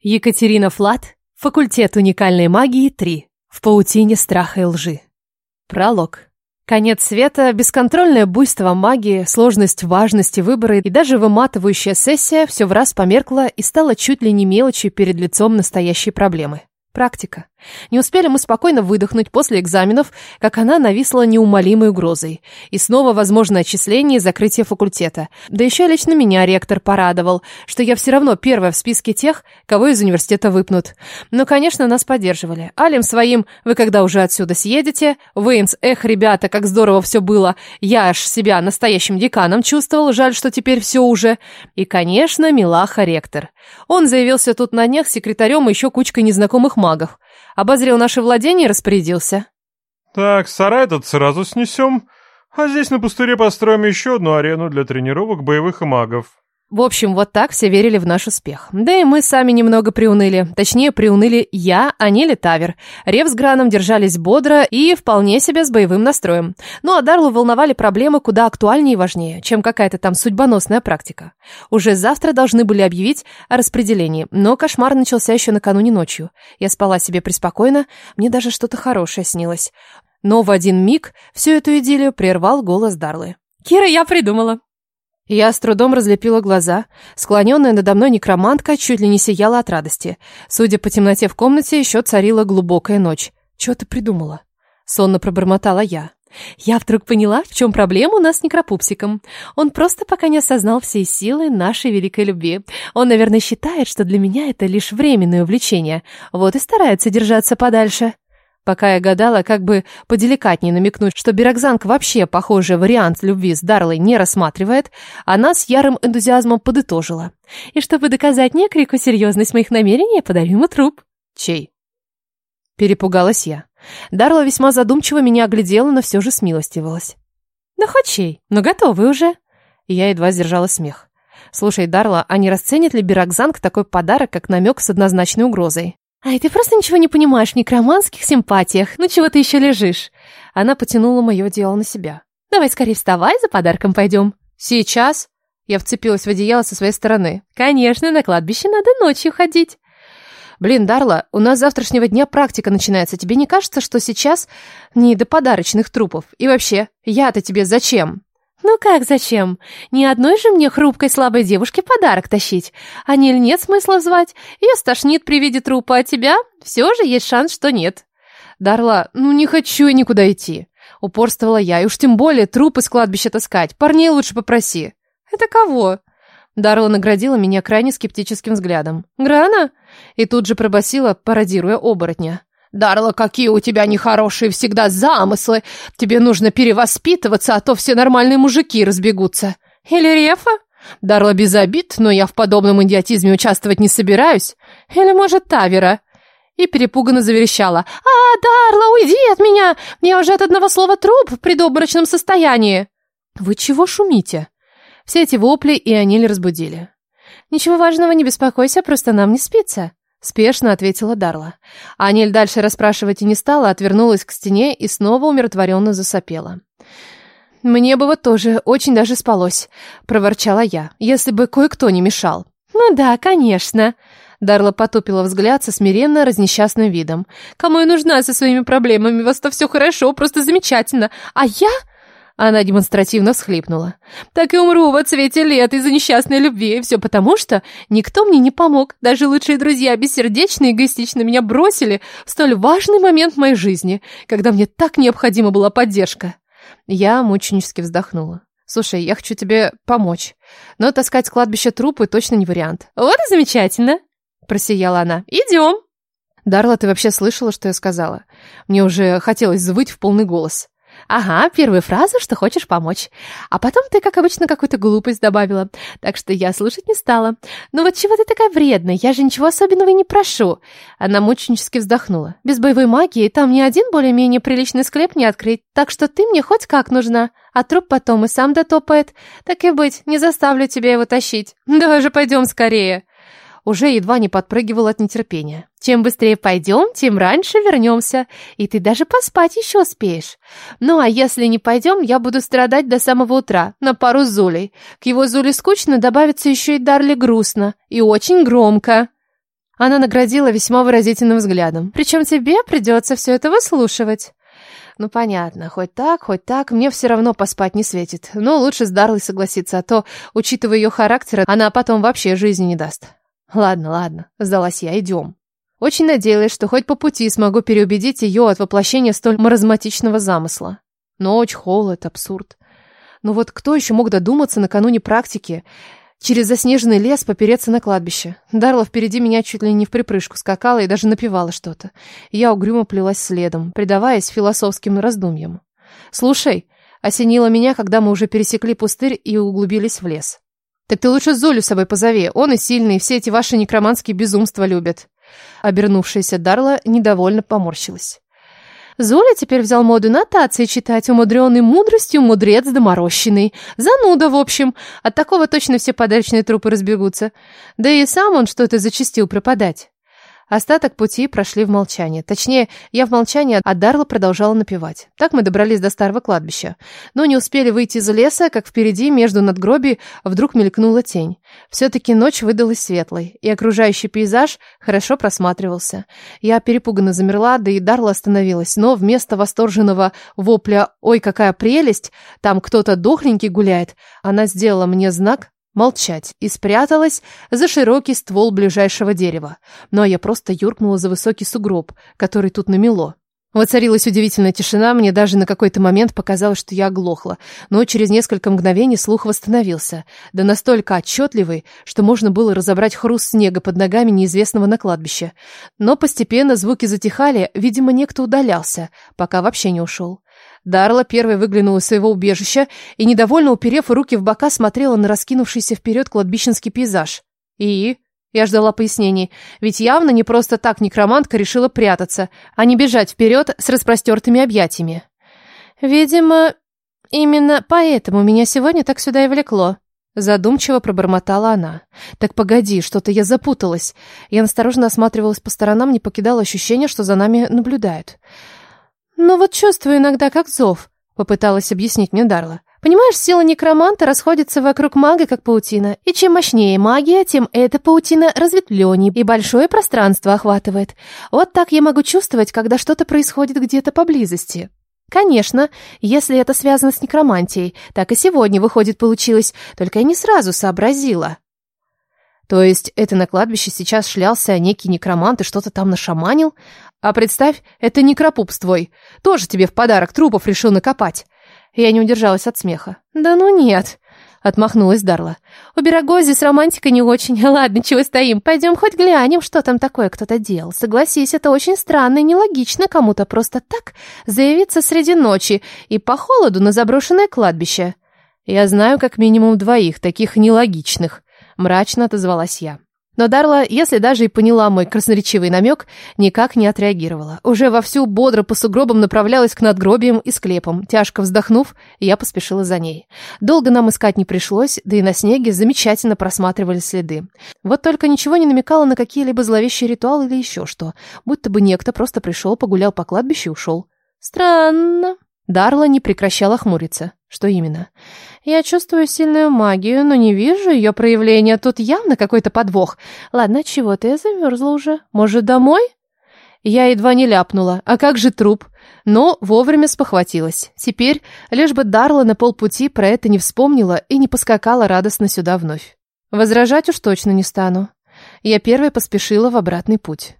Екатерина Флат, факультет уникальной магии 3, в паутине страха и лжи. Пролог. Конец света, бесконтрольное буйство магии, сложность важности выбора и даже выматывающая сессия все в раз померкла и стала чуть ли не мелочью перед лицом настоящей проблемы. Практика. Не успели мы спокойно выдохнуть после экзаменов, как она нависла неумолимой угрозой. И снова возможно отчисление и закрытие факультета. Да еще лично меня ректор порадовал, что я все равно первая в списке тех, кого из университета выпнут. Но, конечно, нас поддерживали. Алим своим «Вы когда уже отсюда съедете?» Вейнс «Эх, ребята, как здорово все было!» Я аж себя настоящим деканом чувствовал, жаль, что теперь все уже. И, конечно, Милаха ректор. Он заявился тут на днях секретарем и еще кучкой незнакомых магов обозрел наше владение и распорядился. «Так, сарай этот сразу снесем, а здесь на пустыре построим еще одну арену для тренировок боевых магов. В общем, вот так все верили в наш успех. Да и мы сами немного приуныли. Точнее, приуныли я, а не Летавер. Рев с Граном держались бодро и вполне себе с боевым настроем. Ну а Дарлу волновали проблемы куда актуальнее и важнее, чем какая-то там судьбоносная практика. Уже завтра должны были объявить о распределении, но кошмар начался еще накануне ночью. Я спала себе преспокойно, мне даже что-то хорошее снилось. Но в один миг всю эту идиллию прервал голос Дарлы. «Кира, я придумала!» Я с трудом разлепила глаза. Склоненная надо мной некромантка чуть ли не сияла от радости. Судя по темноте в комнате, еще царила глубокая ночь. «Чего ты придумала?» Сонно пробормотала я. Я вдруг поняла, в чем проблема у нас с некропупсиком. Он просто пока не осознал всей силы нашей великой любви. Он, наверное, считает, что для меня это лишь временное увлечение. Вот и старается держаться подальше. Пока я гадала, как бы поделикатнее намекнуть, что Бирокзанг вообще похожий вариант любви с Дарлой не рассматривает, она с ярым энтузиазмом подытожила. И чтобы доказать некрику серьезность моих намерений, я подарю ему труп. Чей? Перепугалась я. Дарла весьма задумчиво меня оглядела, но все же смилостивалась. Да хоть чей, но готовы уже. Я едва сдержала смех. Слушай, Дарла, а не расценит ли Бирокзанг такой подарок, как намек с однозначной угрозой? «Ай, ты просто ничего не понимаешь в некроманских симпатиях. Ну чего ты еще лежишь?» Она потянула мое дело на себя. «Давай скорее вставай, за подарком пойдем». «Сейчас?» Я вцепилась в одеяло со своей стороны. «Конечно, на кладбище надо ночью ходить». «Блин, Дарла, у нас завтрашнего дня практика начинается. Тебе не кажется, что сейчас не до подарочных трупов? И вообще, я-то тебе зачем?» «Ну как зачем? Ни одной же мне хрупкой слабой девушке подарок тащить. А Нель нет смысла звать. Ее стошнит при виде трупа, а тебя все же есть шанс, что нет». «Дарла, ну не хочу я никуда идти». Упорствовала я, и уж тем более трупы с кладбища таскать. Парней лучше попроси. «Это кого?» Дарла наградила меня крайне скептическим взглядом. «Грана?» И тут же пробасила, пародируя оборотня. «Дарла, какие у тебя нехорошие всегда замыслы! Тебе нужно перевоспитываться, а то все нормальные мужики разбегутся!» «Или Рефа?» «Дарла без обид, но я в подобном идиотизме участвовать не собираюсь!» «Или, может, Тавера?» И перепуганно заверещала. «А, Дарла, уйди от меня! Я уже от одного слова труп в предобморочном состоянии!» «Вы чего шумите?» Все эти вопли и Аниль разбудили. «Ничего важного, не беспокойся, просто нам не спится!» Спешно ответила Дарла. Анель дальше расспрашивать и не стала, отвернулась к стене и снова умиротворенно засопела. «Мне бы вот тоже очень даже спалось», — проворчала я, «если бы кое-кто не мешал». «Ну да, конечно», Дарла потупила взгляд со смиренно разнесчастным видом. «Кому я нужна со своими проблемами? У вас-то все хорошо, просто замечательно. А я...» Она демонстративно всхлипнула. «Так и умру в цвете лет из-за несчастной любви. И все потому, что никто мне не помог. Даже лучшие друзья бессердечно и эгоистично меня бросили в столь важный момент моей жизни, когда мне так необходима была поддержка». Я мученически вздохнула. «Слушай, я хочу тебе помочь. Но таскать с кладбища трупы точно не вариант». «Вот и замечательно!» Просияла она. «Идем!» «Дарла, ты вообще слышала, что я сказала? Мне уже хотелось звыть в полный голос». Ага, первую фразу, что хочешь помочь. А потом ты, как обычно, какую-то глупость добавила. Так что я слушать не стала. Ну вот чего ты такая вредная? Я же ничего особенного и не прошу. Она мученически вздохнула. Без боевой магии там ни один более-менее приличный склеп не открыть. Так что ты мне хоть как нужна. А труп потом и сам дотопает. Так и быть, не заставлю тебя его тащить. Давай же пойдем скорее уже едва не подпрыгивал от нетерпения. Чем быстрее пойдем, тем раньше вернемся, и ты даже поспать еще успеешь. Ну а если не пойдем, я буду страдать до самого утра, на пару с Зулей. К его Зуле скучно добавится еще и Дарли грустно, и очень громко. Она наградила весьма выразительным взглядом. Причем тебе придется все это выслушивать. Ну, понятно, хоть так, хоть так, мне все равно поспать не светит. Но лучше с Дарлой согласиться, а то, учитывая ее характер, она потом вообще жизни не даст. Ладно, ладно, сдалась я, идем. Очень надеялась, что хоть по пути смогу переубедить ее от воплощения столь маразматичного замысла. Ночь, холод, абсурд. Но вот кто еще мог додуматься накануне практики через заснеженный лес попереться на кладбище? Дарла впереди меня чуть ли не в припрыжку скакала и даже напевала что-то. Я угрюмо плелась следом, предаваясь философским раздумьям. «Слушай», — осенило меня, когда мы уже пересекли пустырь и углубились в лес. «Так ты лучше Золю с собой позови, он и сильный, и все эти ваши некроманские безумства любят». Обернувшаяся Дарла недовольно поморщилась. Золя теперь взял моду нотации читать, умудренный мудростью мудрец доморощенный. Зануда, в общем. От такого точно все подарочные трупы разбегутся. Да и сам он что-то зачастил пропадать. Остаток пути прошли в молчании. Точнее, я в молчании, а Дарла продолжала напевать. Так мы добрались до старого кладбища. Но не успели выйти из леса, как впереди, между надгробий, вдруг мелькнула тень. Все-таки ночь выдалась светлой, и окружающий пейзаж хорошо просматривался. Я перепуганно замерла, да и Дарла остановилась, но вместо восторженного вопля «Ой, какая прелесть!» там кто-то дохленький гуляет, она сделала мне знак молчать и спряталась за широкий ствол ближайшего дерева. Ну я просто юркнула за высокий сугроб, который тут намело. Воцарилась удивительная тишина, мне даже на какой-то момент показалось, что я оглохла, но через несколько мгновений слух восстановился, да настолько отчетливый, что можно было разобрать хруст снега под ногами неизвестного на кладбище. Но постепенно звуки затихали, видимо, некто удалялся, пока вообще не ушел. Дарла первой выглянула из своего убежища и, недовольно уперев руки в бока, смотрела на раскинувшийся вперед кладбищенский пейзаж. И... Я ждала пояснений, ведь явно не просто так некромантка решила прятаться, а не бежать вперед с распростертыми объятиями. Видимо, именно поэтому меня сегодня так сюда и влекло. Задумчиво пробормотала она. «Так погоди, что-то я запуталась». Я осторожно осматривалась по сторонам, не покидало ощущение, что за нами наблюдают. «Ну вот чувствую иногда как зов», — попыталась объяснить мне Дарла. «Понимаешь, сила некроманта расходится вокруг мага, как паутина. И чем мощнее магия, тем эта паутина разветвленнее и большое пространство охватывает. Вот так я могу чувствовать, когда что-то происходит где-то поблизости». Конечно, если это связано с некромантией. Так и сегодня, выходит, получилось. Только я не сразу сообразила. То есть это на кладбище сейчас шлялся некий некромант и что-то там нашаманил? А представь, это некропупс твой. Тоже тебе в подарок трупов решил накопать. Я не удержалась от смеха. Да ну нет, отмахнулась Дарла. У Берагози с романтикой не очень. Ладно, чего стоим? Пойдем хоть глянем, что там такое кто-то делал. Согласись, это очень странно и нелогично кому-то просто так заявиться среди ночи и по холоду на заброшенное кладбище. Я знаю как минимум двоих таких нелогичных мрачно отозвалась я. Но Дарла, если даже и поняла мой красноречивый намек, никак не отреагировала. Уже вовсю бодро по сугробам направлялась к надгробиям и склепам. Тяжко вздохнув, я поспешила за ней. Долго нам искать не пришлось, да и на снеге замечательно просматривались следы. Вот только ничего не намекало на какие-либо зловещие ритуалы или еще что. Будто бы некто просто пришел, погулял по кладбищу и ушел. Странно. Дарла не прекращала хмуриться. Что именно? Я чувствую сильную магию, но не вижу ее проявления. Тут явно какой-то подвох. Ладно, чего-то я замерзла уже. Может, домой? Я едва не ляпнула. А как же труп? Но вовремя спохватилась. Теперь, лишь бы Дарла на полпути про это не вспомнила и не поскакала радостно сюда вновь. Возражать уж точно не стану. Я первой поспешила в обратный путь.